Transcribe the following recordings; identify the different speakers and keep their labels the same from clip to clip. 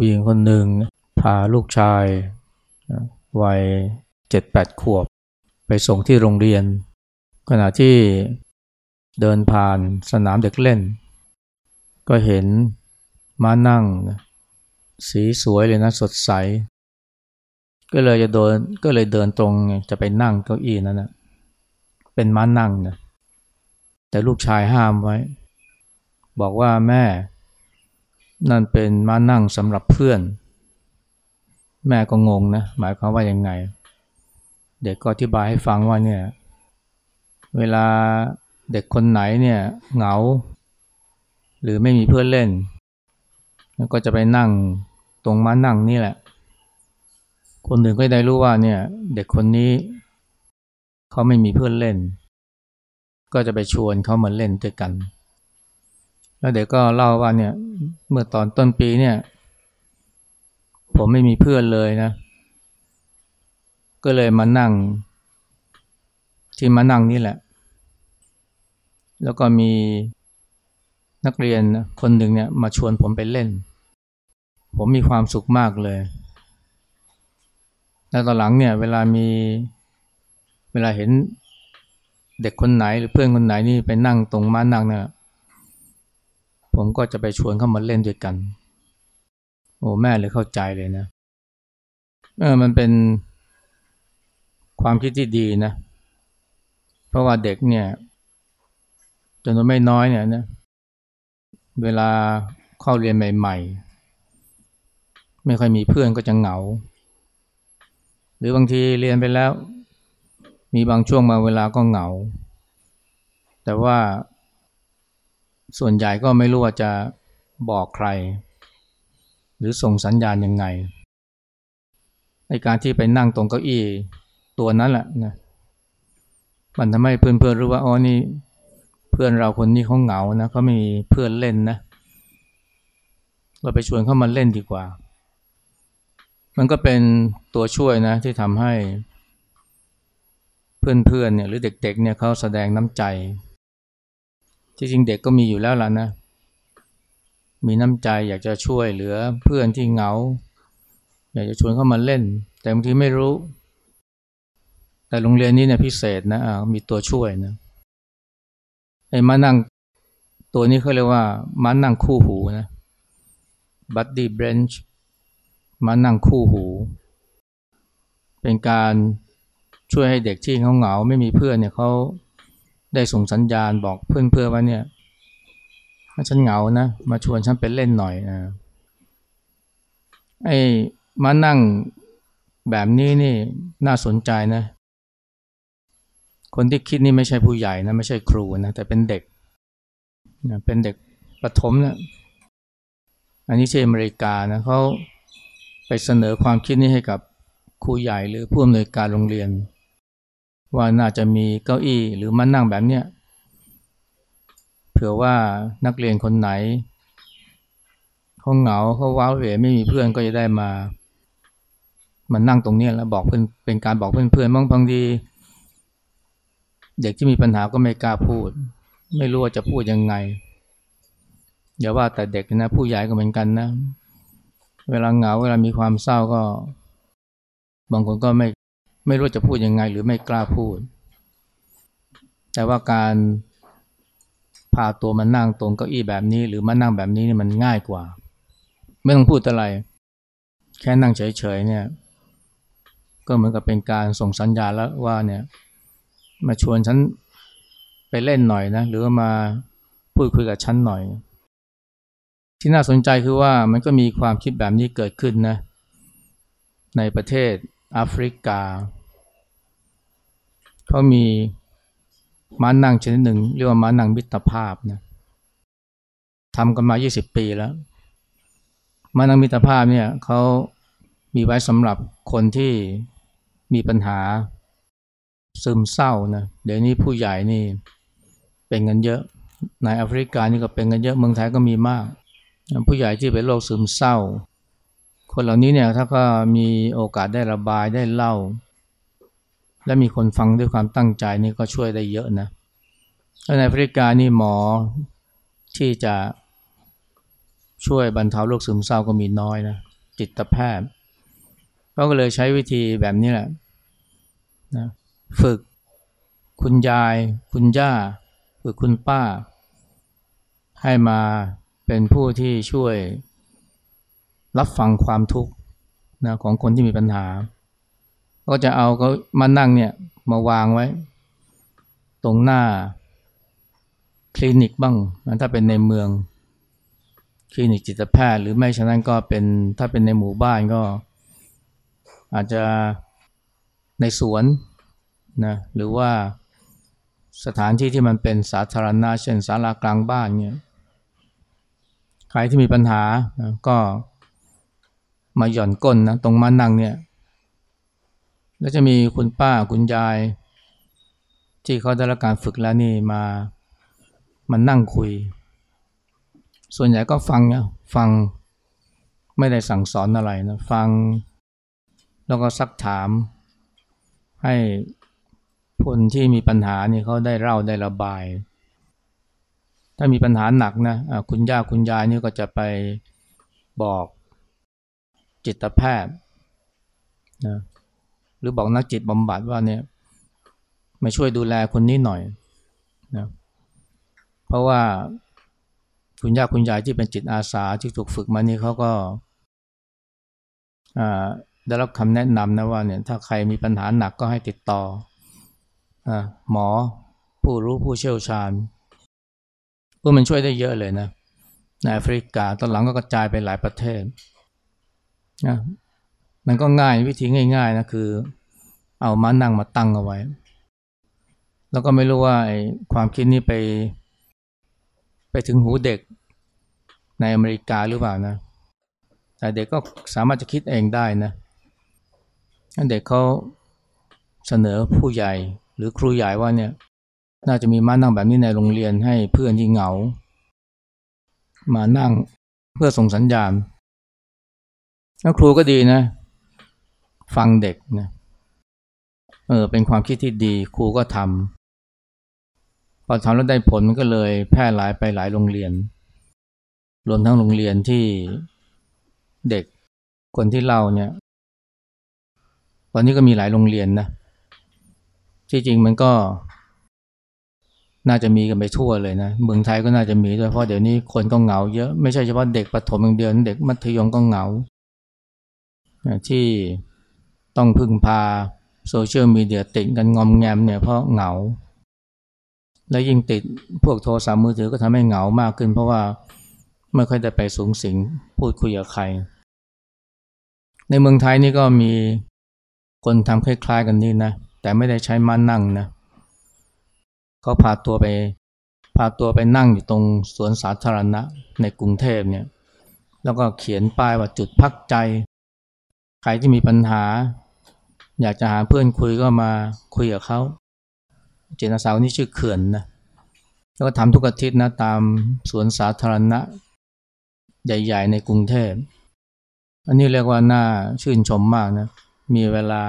Speaker 1: ผู้หญิงคนหนึ่งพาลูกชายวัยเจ็ดแปดขวบ ไปส่งที่โรงเรียน ขณะที่เดินผ่านสนามเด็กเล่น ก็เห็นม้านั่ง สีสวยเลยนะสดใส ก็เลยจะเดินก็เลยเดินตรงจะไปนั่งเก้าอี้นั้นนะเป็นม้านั่งนะแต่ลูกชายห้ามไว้ บอกว่าแม่ นั่นเป็นม้านั่งสำหรับเพื่อน แม่ก็งงนะ หมายความว่ายังไง เด็กก็อธิบายให้ฟังว่าเนี่ย เวลาเด็กคนไหนเนี่ยเหงา หรือไม่มีเพื่อนเล่นก็จะไปนั่งตรงม้านั่งนี่แหละ คนอื่นก็ได้รู้ว่าเนี่ย เด็กคนนี้ เขาไม่มีเพื่อนเล่น ก็จะไปชวนเขามาเล่นด้วยกัน แล้วเด็กก็เล่าว่าเนี่ย เมื่อตอนต้นปีเนี่ย ผมไม่มีเพื่อนเลยนะ ก็เลยมานั่ง ที่มานั่งนี่แหละ แล้วก็มีนักเรียนคนหนึ่งเนี่ย มาชวนผมไปเล่น ผมมีความสุขมากเลย แล้วตอนหลังเนี่ย เวลามีเวลาเห็นเด็กคนไหนหรือเพื่อนคนไหนนี่ไปนั่งตรงม้านั่งเนี่ย ผมก็จะไปชวนเข้ามาเล่นด้วยกัน โอ้แม่เลยเข้าใจเลยนะเออมันเป็นความคิดที่ดีนะ เพราะว่าเด็กเนี่ยจำนวนไม่น้อยเนี่ยนะเวลาเข้าเรียนใหม่ ๆ ไม่ค่อยมีเพื่อนก็จะเหงา หรือบางทีเรียนไปแล้ว มีบางช่วงมาเวลาก็เหงา แต่ว่า ส่วนใหญ่ก็ไม่รู้ว่าจะบอกใคร หรือส่งสัญญาณยังไงในการที่ไปนั่งตรงเก้าอี้ตัวนั้นแหละนะมันทำให้เพื่อนๆรู้ว่าอ๋อนี่เพื่อนเราคนนี้เขาเหงานะเขาไม่มีเพื่อนเล่นนะเราไปชวนเขามาเล่นดีกว่า มันก็เป็นตัวช่วยนะที่ทำให้เพื่อนๆเนี่ยหรือเด็กๆเนี่ยเขาแสดงน้ำใจ ที่จริงเด็กก็มีอยู่แล้วล่ะนะ มีน้ำใจอยากจะช่วยเหลือเพื่อนที่เหงา อยากจะชวนเข้ามาเล่น แต่บางทีไม่รู้ แต่โรงเรียนนี้เนี่ยพิเศษนะมีตัวช่วยนะไอ้มานั่งตัวนี้เขาเรียกว่ามานั่งคู่หูนะบัดดี้เบรนช์มานั่งคู่หู เป็นการช่วยให้เด็กที่เขาเหงาไม่มีเพื่อนเนี่ยเขา ได้ส่งสัญญาณบอกเพื่อนๆว่าเนี่ยฉันเหงานะ มาชวนฉันไปเล่นหน่อยนะไอ้มานั่งแบบนี้นี่น่าสนใจนะ คนที่คิดนี่ไม่ใช่ผู้ใหญ่นะ ไม่ใช่ครูนะแต่เป็นเด็กนะเป็นเด็กประถมนะอันนี้ที่อเมริกานะเขาไปเสนอความคิดนี้ให้กับครูใหญ่หรือผู้อำนวยการโรงเรียน ว่าน่าจะมีเก้าอี้หรือมานั่งแบบเนี้ยเผื่อว่านักเรียนคนไหนเขาเหงาเขาว้าเหวไม่มีเพื่อนก็จะได้มามานั่งตรงนี้แล้วบอกเพื่อนเป็นการบอกเพื่อนๆบางบางทีเด็กที่มีปัญหาก็ไม่กล้าพูด ไม่รู้ว่าจะพูดยังไงอย่าว่าแต่เด็กนะผู้ใหญ่ก็เหมือนกันนะ เวลาเหงาเวลามีความเศร้าก็ บางคนก็ไม่ ไม่รู้จะพูดยังไงหรือไม่กล้าพูด แต่ว่าการพาตัวมานั่งตรงเก้าอี้แบบนี้ หรือมานั่งแบบนี้นี่มันง่ายกว่า ไม่ต้องพูดอะไร แค่นั่งเฉยๆเนี่ย ก็เหมือนกับเป็นการส่งสัญญาณแล้วว่าเนี่ย มาชวนฉันไปเล่นหน่อยนะ หรือมาพูดคุยกับฉันหน่อย ที่น่าสนใจคือว่ามันก็มีความคิดแบบนี้เกิดขึ้นนะ ในประเทศแอฟริกา เขามีม้านั่งชนิดหนึ่งเรียกว่าม้านั่งมิตรภาพนะทำกันมา 20 ปีแล้ว ม้านั่งมิตรภาพเนี่ยเขามีไว้สำหรับคนที่มีปัญหาซึมเศร้านะเดี๋ยวนี้ผู้ใหญ่นี่เป็นกันเยอะในแอฟริกานี่ก็เป็นกันเยอะเมืองไทยก็มีมาก ผู้ใหญ่ที่เป็นโรคซึมเศร้า คนเหล่านี้เนี่ยถ้าก็มีโอกาสได้ระบายได้เล่า และมีคนฟังด้วยความตั้งใจนี่ก็ช่วยได้เยอะนะในแอฟริกานี่หมอที่จะช่วยบรรเทาโรคซึมเศร้าก็มีน้อยนะจิตแพทย์เขาก็เลยใช้วิธีแบบนี้แหละนะฝึกคุณยาย คุณย่า ฝึกคุณป้า ให้มาเป็นผู้ที่ช่วยรับฟังความทุกข์นะของคนที่มีปัญหา ก็จะเอาก็มานั่งเนี่ยมาวางไว้ ตรงหน้าคลินิกบ้างถ้าเป็นในเมืองคลินิกจิตแพทย์ หรือไม่ฉะนั้นก็เป็นถ้าเป็นในหมู่บ้านก็ อาจจะในสวนนะหรือว่าสถานที่ที่มันเป็นสาธารณะเช่นศาลากลางบ้านเนี่ยใครที่มีปัญหานะก็มาหย่อนก้นนะตรงมานั่งเนี่ย แล้วจะมีคุณป้าคุณยาย ที่เขาได้รับการฝึกแล้วนี่มามานั่งคุย ส่วนใหญ่ก็ฟังนะฟังไม่ได้สั่งสอนอะไรนะฟัง แล้วก็ซักถาม ให้คนที่มีปัญหานี่เขาได้เล่าได้ระบาย ถ้ามีปัญหาหนักนะะคุณย่าคุณยายนี่ก็จะไปบอกจิตแพทย์นะ หรือบอกนักจิตบำบัดว่าเนี่ยมาช่วยดูแลคนนี้หน่อยนะเพราะว่าคุณย่าคุณยายที่เป็นจิตอาสาที่ถูกฝึกมานี่เขาก็ได้รับคำแนะนำนะว่าเนี่ยถ้าใครมีปัญหาหนักก็ให้ติดต่อหมอผู้รู้ผู้เชี่ยวชาญพวกมันช่วยได้เยอะเลยนะในแอฟริกาตอนหลังก็กระจายไปหลายประเทศนะ มันก็ง่ายวิธีง่ายๆนะคือเอามานั่งมาตั้งเอาไว้ แล้วก็ไม่รู้ว่าไอ้ความคิดนี้ไป ไปถึงหูเด็กในอเมริกาหรือเปล่านะ แต่เด็กก็สามารถจะคิดเองได้นะเด็กเขาเสนอผู้ใหญ่หรือครูใหญ่ว่าเนี่ยน่าจะมีมานั่งแบบนี้ในโรงเรียนให้เพื่อนที่เหงา มานั่งเพื่อส่งสัญญาณแล้วครูก็ดีนะ ฟังเด็กนะเออเป็นความคิดที่ดีครูก็ทำพอทำแล้วได้ผลมันก็เลยแพร่หลายไปหลายโรงเรียน รวมทั้งโรงเรียนที่เด็กคนที่เล่าเนี่ยตอนนี้ก็มีหลายโรงเรียนนะที่จริงมันก็ น่าจะมีกันไปทั่วเลยนะเมืองไทยก็น่าจะมีด้วยเพราะเดี๋ยวนี้คนก็เหงาเยอะไม่ใช่เฉพาะเด็กประถมอย่างเดียวเด็กมัธยมก็เหงาที่ ต้องพึ่งพาโซเชียลมีเดียติดกันงอมแงมเนี่ยเพราะเหงา และยิ่งติดพวกโทรศัพท์มือถือก็ทำให้เหงามากขึ้น เพราะว่าไม่ค่อยได้ไปสูงสิงพูดคุยกับใคร ในเมืองไทยนี่ก็มีคนทำคล้ายๆกันนี่นะ แต่ไม่ได้ใช้ม้านั่งนะเขาพาตัวไป พาตัวไปนั่งอยู่ตรงสวนสาธารณะในกรุงเทพเนี่ย แล้วก็เขียนป้ายว่าจุดพักใจ ใครที่มีปัญหา อยากจะหาเพื่อนคุยก็มาคุยกับเขาเจนสาวนี่ชื่อเขื่อนนะแล้วก็ทำทุกอาทิตย์นะตามสวนสาธารณะ ใหญ่ ๆ ในกรุงเทพ อันนี้เรียกว่าน่าชื่นชมมากนะ มีเวลา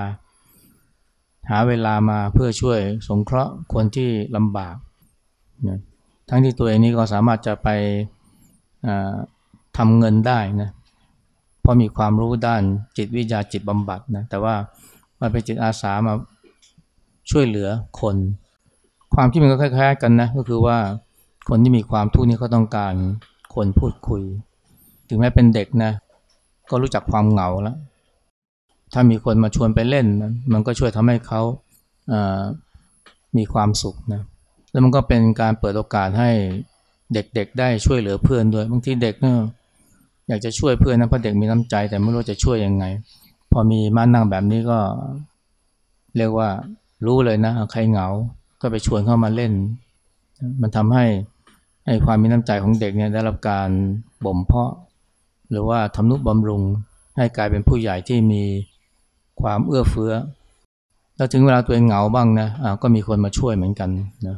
Speaker 1: หาเวลามาเพื่อช่วยสงเคราะห์คนที่ลำบากนะทั้งที่ตัวเองนี้ก็สามารถจะไปทำเงินได้นะ เพราะมีความรู้ด้านจิตวิทยาจิตบำบัดนะ แต่ว่า มาเป็นจิตอาสามาช่วยเหลือคน ความที่มันก็คล้ายๆกันนะ ก็คือว่าคนที่มีความทุกข์นี้เขาต้องการคนพูดคุย ถึงแม้เป็นเด็กนะ ก็รู้จักความเหงาแล้ว ถ้ามีคนมาชวนไปเล่น มันก็ช่วยทำให้เขาามีความสุขนะ แล้วมันก็เป็นการเปิดโอกาสให้เด็กๆ ได้ช่วยเหลือเพื่อนด้วย บางทีเด็กเนี่ยอยากจะช่วยเพื่อนนะเพราะเด็กมีน้ำใจแต่ไม่รู้จะช่วยยังไง พอมีม้านั่งแบบนี้ก็เรียกว่ารู้เลยนะ ใครเหงา ก็ไปชวนเข้ามาเล่น มันทำให้ให้ความมีน้ำใจของเด็กเนี่ยได้รับการบ่มเพาะ หรือว่าทำนุบำรุงให้กลายเป็นผู้ใหญ่ที่มีความเอื้อเฟื้อ แล้วถึงเวลาตัวเองเหงาบ้างนะะก็มีคนมาช่วยเหมือนกันนะ